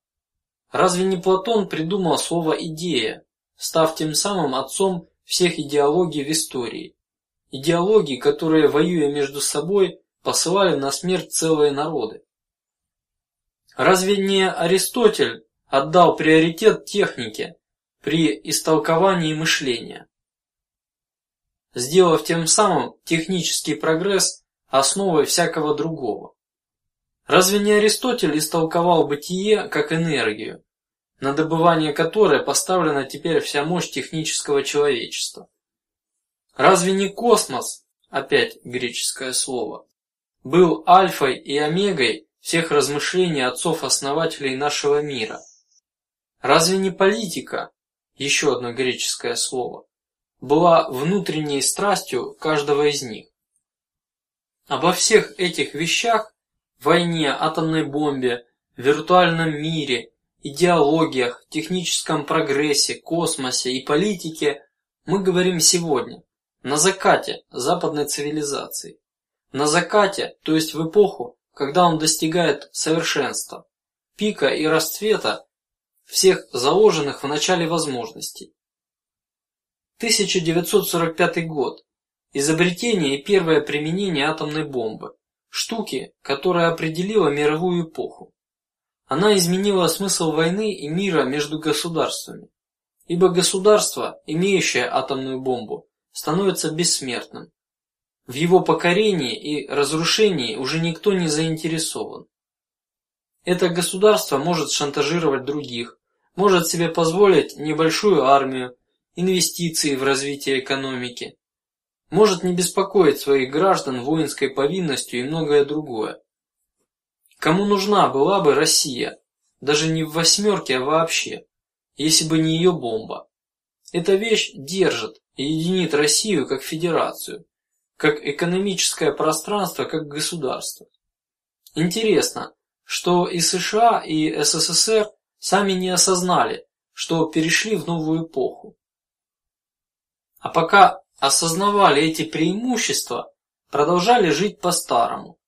Разве не Платон придумал слово идея, став тем самым отцом всех идеологий в истории, идеологий, которые воюя между собой посылали на смерть целые народы. Разве не Аристотель отдал приоритет технике при истолковании мышления, сделав тем самым технический прогресс основой всякого другого? Разве не Аристотель истолковал бытие как энергию, на добывание которой поставлена теперь вся мощь технического человечества. Разве не космос, опять греческое слово, был альфой и омегой всех размышлений отцов-основателей нашего мира? Разве не политика, еще одно греческое слово, была внутренней страстью каждого из них? Обо всех этих вещах войне, атомной бомбе, виртуальном мире идеологиях, техническом прогрессе, космосе и политике мы говорим сегодня, на закате западной цивилизации, на закате, то есть в эпоху, когда он достигает совершенства, пика и расцвета всех заложенных в начале возможностей. 1945 год. Изобретение и первое применение атомной бомбы, штуки, которая определила мировую эпоху. Она изменила смысл войны и мира между государствами, ибо государство, имеющее атомную бомбу, становится бессмертным. В его покорении и разрушении уже никто не заинтересован. Это государство может шантажировать других, может себе позволить небольшую армию, инвестиции в развитие экономики, может не беспокоить своих граждан воинской повинностью и многое другое. Кому нужна была бы Россия, даже не в восьмерке, а вообще, если бы не ее бомба? Эта вещь держит и единит Россию как федерацию, как экономическое пространство, как государство. Интересно, что и США, и СССР сами не осознали, что перешли в новую эпоху. А пока осознавали эти преимущества, продолжали жить по-старому,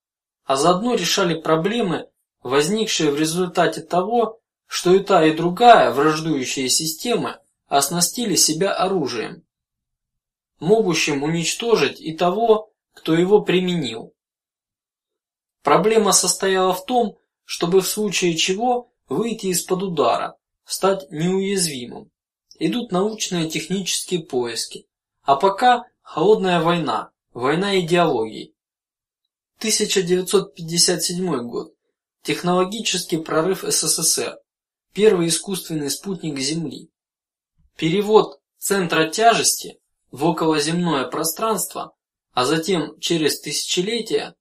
а заодно решали проблемы, возникшие в результате того, что и та и другая враждующие системы оснастили себя оружием, могущим уничтожить и того, кто его применил. Проблема состояла в том, чтобы в случае чего выйти из-под удара, стать неуязвимым. Идут научные технические поиски, а пока холодная война, война идеологий. 1957 год. Технологический прорыв СССР. Первый искусственный спутник Земли. Перевод центра тяжести в околоземное пространство, а затем через тысячелетия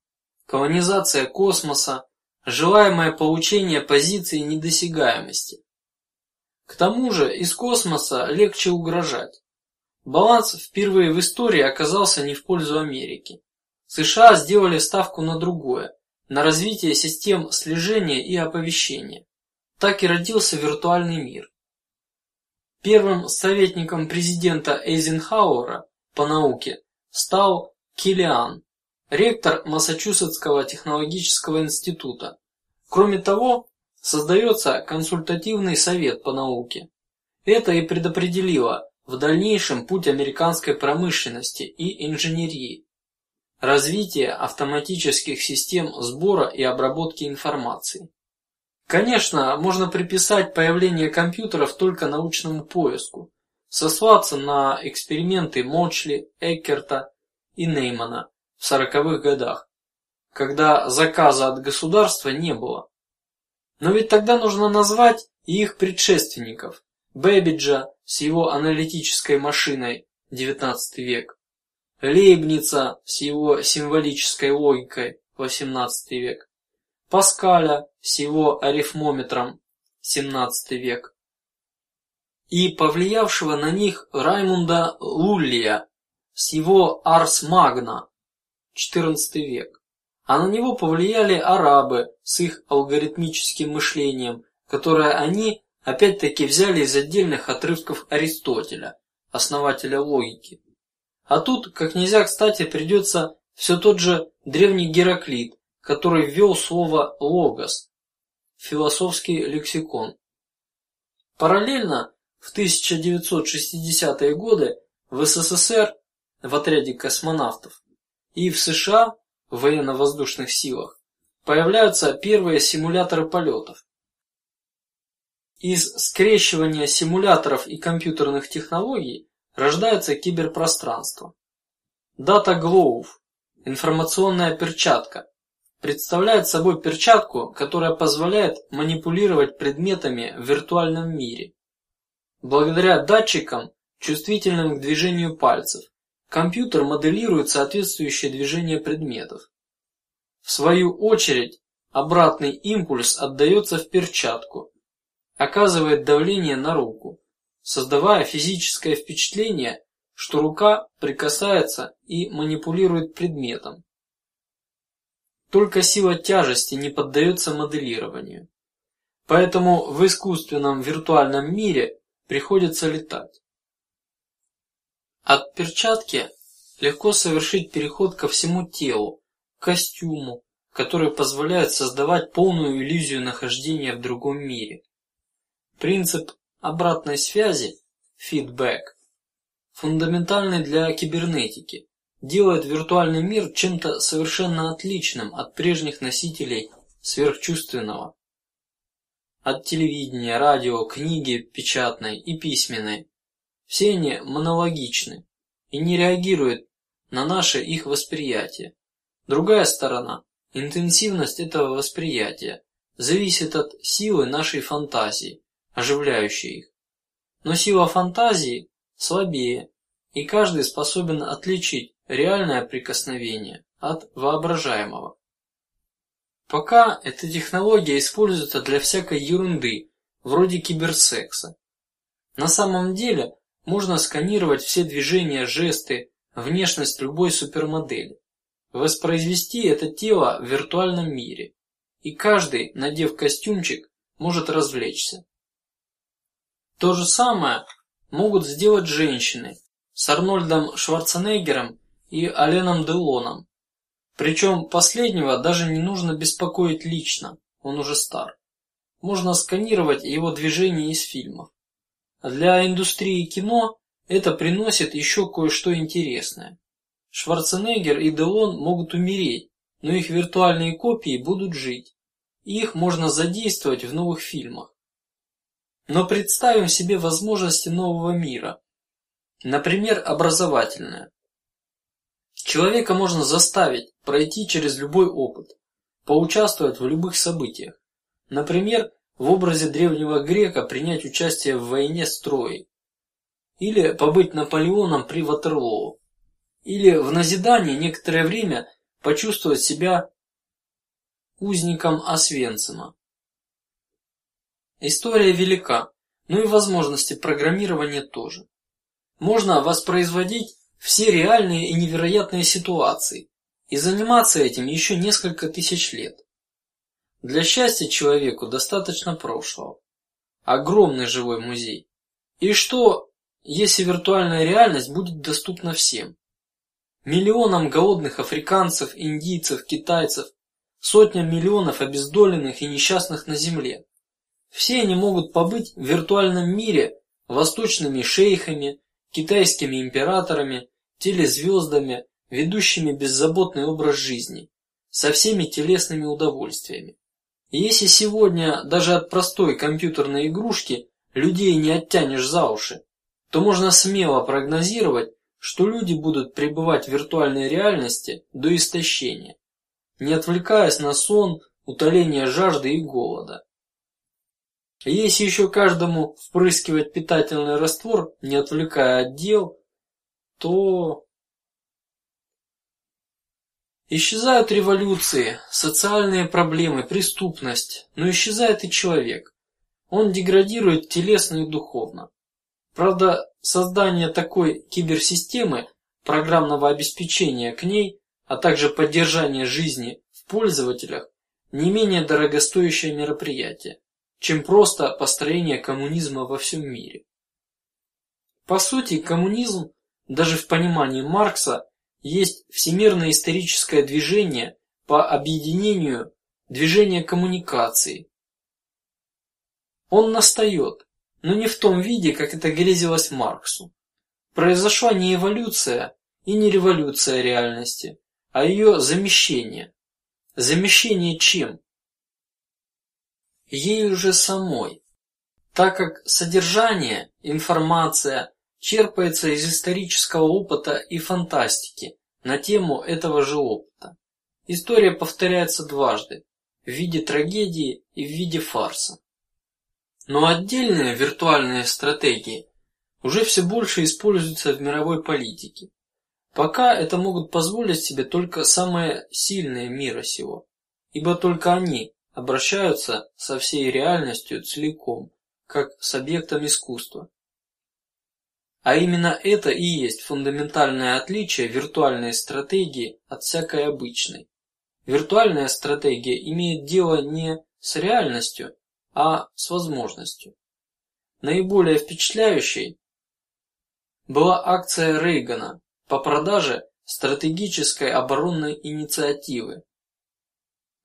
колонизация космоса, желаемое получение позиции недосягаемости. К тому же из космоса легче угрожать. Баланс впервые в истории оказался не в пользу Америки. США сделали ставку на другое, на развитие систем слежения и оповещения. Так и родился виртуальный мир. Первым советником президента Эйзенхауэра по науке стал Киллиан, ректор Массачусетского технологического института. Кроме того, создается консультативный совет по науке. Это и предопределило в дальнейшем путь американской промышленности и инженерии, развитие автоматических систем сбора и обработки информации. Конечно, можно приписать появление компьютеров только научному поиску, сослаться на эксперименты Мочли, Эккерта и Неймана в сороковых годах, когда заказа от государства не было. Но ведь тогда нужно назвать и их предшественников: Бэббиджа с его аналитической машиной, XIX век, Лейбница с его символической логикой, XVIII век, Паскаля с его арифмометром XVII век и повлиявшего на них Раймунда Луллия с его Арс Магна XIV век. А на него повлияли арабы с их алгоритмическим мышлением, которое они опять-таки взяли из отдельных отрывков Аристотеля, основателя логики. А тут, как нельзя кстати, придется все тот же древний Гераклит, который ввел слово логос, философский лексикон. Параллельно в 1960-е годы в СССР в отряде космонавтов и в США в военно-воздушных силах появляются первые симуляторы полетов. Из скрещивания симуляторов и компьютерных технологий рождается киберпространство. Дата Glove, информационная перчатка, представляет собой перчатку, которая позволяет манипулировать предметами в виртуальном мире. Благодаря датчикам, чувствительным к движению пальцев, компьютер моделирует соответствующее движение предметов. В свою очередь, обратный импульс отдается в перчатку, оказывает давление на руку, создавая физическое впечатление, что рука прикасается и манипулирует предметом. Только сила тяжести не поддается моделированию, поэтому в искусственном виртуальном мире приходится летать. От перчатки легко совершить переход ко всему телу, костюму, который позволяет создавать полную иллюзию нахождения в другом мире. Принцип обратной связи, фидбэк, фундаментальный для кибернетики делает виртуальный мир чем-то совершенно отличным от прежних носителей сверхчувственного. От телевидения, радио, книги печатной и письменной. Все они монологичны и не реагируют на наше их восприятие. Другая сторона, интенсивность этого восприятия, зависит от силы нашей фантазии, оживляющей их. Но сила фантазии слабее, и каждый способен отличить реальное прикосновение от воображаемого. Пока эта технология используется для всякой ерунды, вроде киберсекса. На самом деле можно сканировать все движения, жесты, внешность любой супермодели, воспроизвести это тело в виртуальном мире, и каждый, надев костюмчик, может развлечься. То же самое могут сделать женщины с Арнольдом Шварценеггером и Аленом Делоном. Причем последнего даже не нужно беспокоить лично, он уже стар. Можно сканировать его движения из фильмов. Для индустрии кино это приносит еще кое-что интересное. Шварценеггер и Делон могут умереть, но их виртуальные копии будут жить. их можно задействовать в новых фильмах. Но представим себе возможности нового мира, например, образовательное. Человека можно заставить пройти через любой опыт, поучаствовать в любых событиях. Например, в образе древнего грека принять участие в войне с Троей, или побыть Наполеоном при Ватерлоо, или в назидании некоторое время почувствовать себя узником Освенцима. История велика, но и возможности программирования тоже. Можно воспроизводить все реальные и невероятные ситуации и заниматься этим еще несколько тысяч лет. Для счастья человеку достаточно прошлого. Огромный живой музей. И что, если виртуальная реальность будет доступна всем? Миллионам голодных африканцев, индийцев, китайцев, сотням миллионов обездоленных и несчастных на земле. Все они могут побыть в виртуальном мире восточными шейхами, китайскими императорами, телезвездами, ведущими беззаботный образ жизни, со всеми телесными удовольствиями. Если сегодня даже от простой компьютерной игрушки людей не оттянешь за уши, то можно смело прогнозировать, что люди будут пребывать в виртуальной реальности до истощения, не отвлекаясь на сон, утоление жажды и голода. Если еще каждому впрыскивать питательный раствор, не отвлекая от дел, то исчезают революции, социальные проблемы, преступность, но исчезает и человек. Он деградирует телесно и духовно. Правда, создание такой киберсистемы, программного обеспечения к ней, а также поддержание жизни в пользователях не менее дорогостоящее мероприятие чем просто построение коммунизма во всем мире. По сути, коммунизм, даже в понимании Маркса, есть всемирное историческое движение по объединению движения коммуникаций. Он настает, но не в том виде, как это грезилось Марксу. Произошла не эволюция и не революция реальности, а ее замещение. Замещение чем? Ею же самой, так как содержание, информация черпается из исторического опыта и фантастики на тему этого же опыта. История повторяется дважды в виде трагедии и в виде фарса. Но отдельные виртуальные стратегии уже все больше используются в мировой политике. Пока это могут позволить себе только самые сильные мира сего, ибо только они обращаются со всей реальностью целиком, как с объектом искусства. А именно это и есть фундаментальное отличие виртуальной стратегии от всякой обычной. Виртуальная стратегия имеет дело не с реальностью, а с возможностью. Наиболее впечатляющей была акция Рейгана по продаже стратегической оборонной инициативы,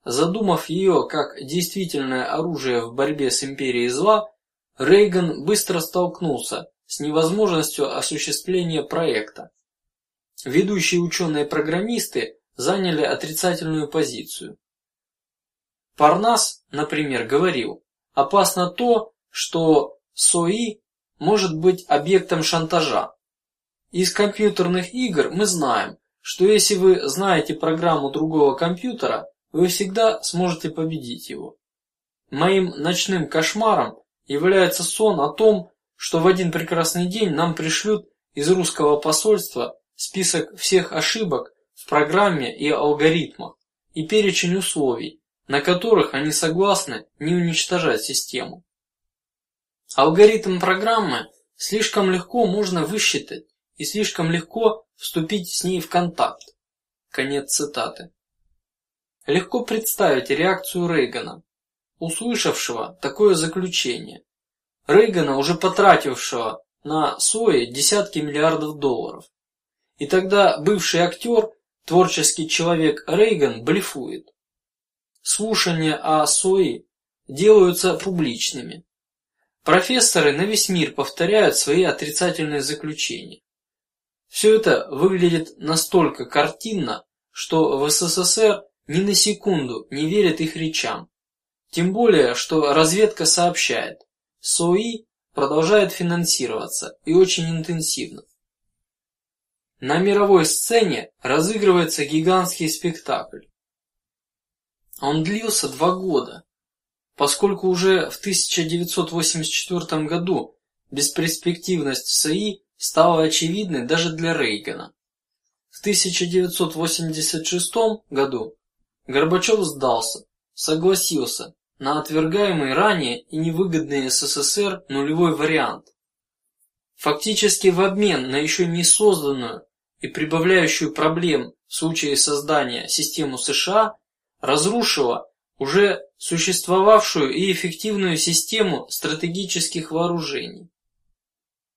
Задумав ее как действительное оружие в борьбе с империей зла, Рейган быстро столкнулся с невозможностью осуществления проекта. Ведущие ученые-программисты заняли отрицательную позицию. Парнас, например, говорил: опасно то, что СОИ может быть объектом шантажа. Из компьютерных игр мы знаем, что если вы знаете программу другого компьютера, вы всегда сможете победить его. Моим ночным кошмаром является сон о том, что в один прекрасный день нам пришлют из русского посольства список всех ошибок в программе и алгоритмах и перечень условий, на которых они согласны не уничтожать систему. Алгоритм программы слишком легко можно высчитать и слишком легко вступить с ней в контакт. Конец цитаты. Легко представить реакцию Рейгана, услышавшего такое заключение. Рейгана, уже потратившего на сои десятки миллиардов долларов. И тогда бывший актер, творческий человек Рейган блефует. Слушания о сои делаются публичными. Профессоры на весь мир повторяют свои отрицательные заключения. Все это выглядит настолько картинно, что в СССР ни на секунду не верят их речам. Тем более, что разведка сообщает, СОИ продолжает финансироваться и очень интенсивно. На мировой сцене разыгрывается гигантский спектакль. Он длился два года, поскольку уже в 1984 году бесперспективность САИ стала очевидной даже для Рейгана. В 1986 году Горбачев сдался, согласился на отвергаемый ранее и невыгодный СССР нулевой вариант. Фактически в обмен на еще не созданную и прибавляющую проблем в случае создания систему США разрушила уже существовавшую и эффективную систему стратегических вооружений.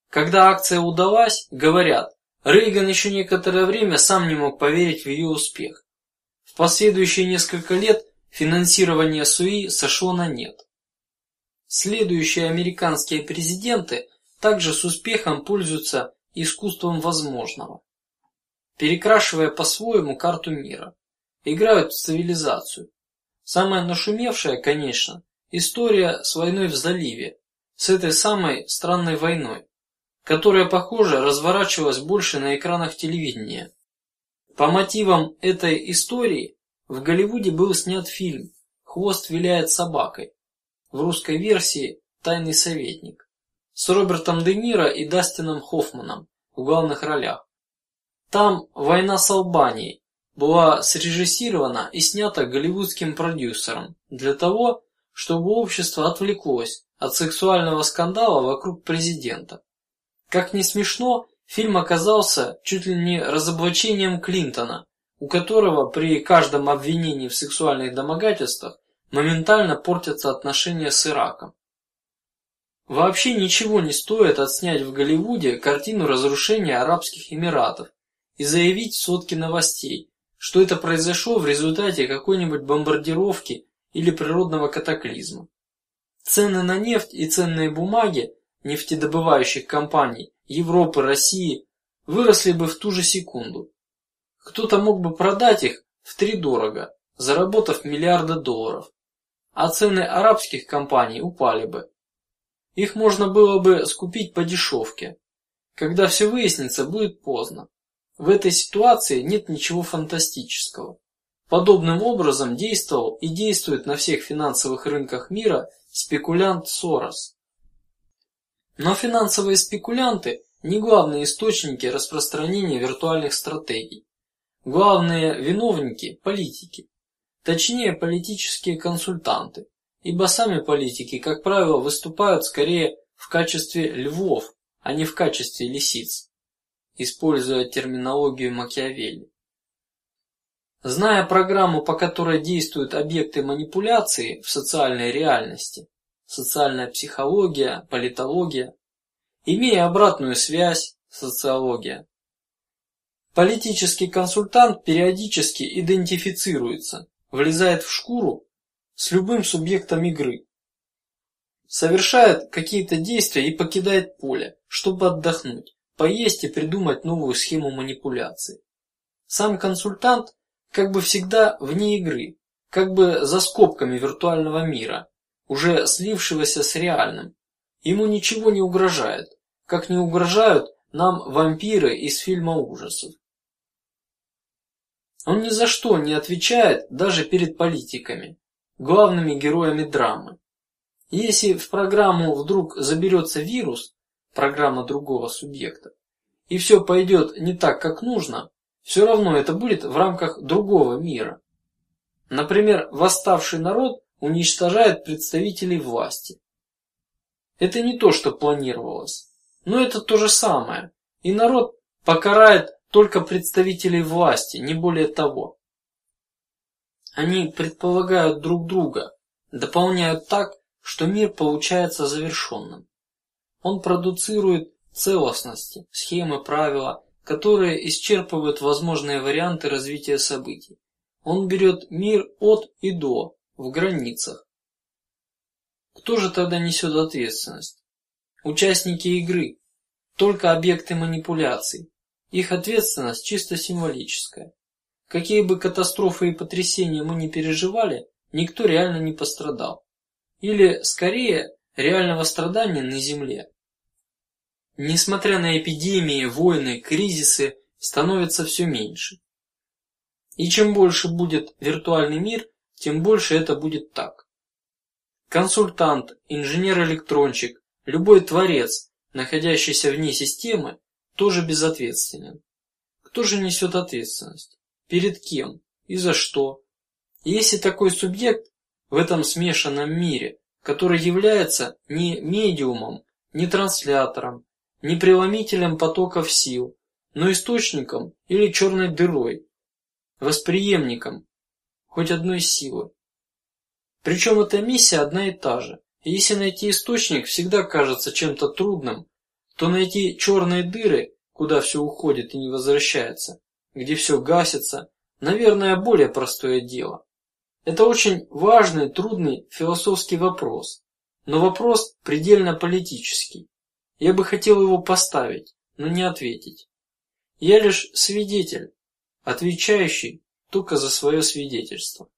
Когда акция удалась, говорят, Рейган еще некоторое время сам не мог поверить в ее успех. Последующие несколько лет финансирование СУИ сошло на нет. Следующие американские президенты также с успехом пользуются искусством возможного, перекрашивая по-своему карту мира, играют в цивилизацию. Самая нашумевшая, конечно, история с войной в заливе, с этой самой странной войной, которая, похоже, разворачивалась больше на экранах телевидения. По мотивам этой истории в Голливуде был снят фильм "Хвост виляет собакой", в русской версии "Тайный советник" с Робертом Де Ниро и Дастином Хоффманом в главных ролях. Там война с Албанией была срежиссирована и снята голливудским продюсером для того, чтобы общество отвлеклось от сексуального скандала вокруг президента. Как ни смешно, фильм оказался чуть ли не разоблачением Клинтона у которого при каждом обвинении в сексуальных домогательствах моментально портятся отношения с Ираком. Вообще ничего не стоит отснять в Голливуде картину разрушения Арабских Эмиратов и заявить сводке новостей, что это произошло в результате какой-нибудь бомбардировки или природного катаклизма. Цены на нефть и ценные бумаги нефтедобывающих компаний Европы, России выросли бы в ту же секунду. Кто-то мог бы продать их в три дорого, заработав миллиарды долларов, а цены арабских компаний упали бы. Их можно было бы скупить по дешевке. Когда все выяснится, будет поздно. В этой ситуации нет ничего фантастического. Подобным образом действовал и действует на всех финансовых рынках мира спекулянт Сорос. Но финансовые спекулянты не главные источники распространения виртуальных стратегий. Главные виновники – политики, точнее политические консультанты, ибо сами политики, как правило, выступают скорее в качестве львов, а не в качестве лисиц, используя терминологию Макиавелли. Зная программу, по которой действуют объекты манипуляции в социальной реальности, социальная психология, политология, имея обратную связь, социология, Политический консультант периодически идентифицируется, влезает в шкуру с любым субъектом игры, совершает какие-то действия и покидает поле, чтобы отдохнуть, поесть и придумать новую схему манипуляции. Сам консультант как бы всегда вне игры, как бы за скобками виртуального мира, уже слившегося с реальным. Ему ничего не угрожает, как не угрожают нам вампиры из фильма ужасов. Он ни за что не отвечает даже перед политиками, главными героями драмы. Если в программу вдруг заберется вирус, программа другого субъекта, и все пойдет не так, как нужно, все равно это будет в рамках другого мира. Например, восставший народ уничтожает представителей власти. Это не то, что планировалось, но это то же самое, и народ покарает только представителей власти, не более того. Они предполагают друг друга, дополняют так, что мир получается завершенным. Он продуцирует целостности, схемы, правила, которые исчерпывают возможные варианты развития событий. Он берет мир от и до в границах. Кто же тогда несет ответственность? Участники игры, только объекты манипуляций. Их ответственность чисто символическая. Какие бы катастрофы и потрясения мы ни переживали, никто реально не пострадал. Или, скорее, реального страдания на земле. Несмотря на эпидемии, войны, кризисы, становится все меньше. И чем больше будет виртуальный мир, тем больше это будет так. Консультант, инженер-электронщик, любой творец, находящийся вне системы, тоже безответственен. Кто же несет ответственность? Перед кем и за что? Если такой субъект в этом смешанном мире, который является не медиумом, не транслятором, не преломителем потоков сил, но источником или черной дырой, восприемником хоть одной силы. Причем эта миссия одна и та же. И если найти источник всегда кажется чем-то трудным, то найти черные дыры, куда все уходит и не возвращается, где все гасится, наверное, более простое дело. Это очень важный, трудный философский вопрос, но вопрос предельно политический. Я бы хотел его поставить, но не ответить. Я лишь свидетель, отвечающий только за свое свидетельство.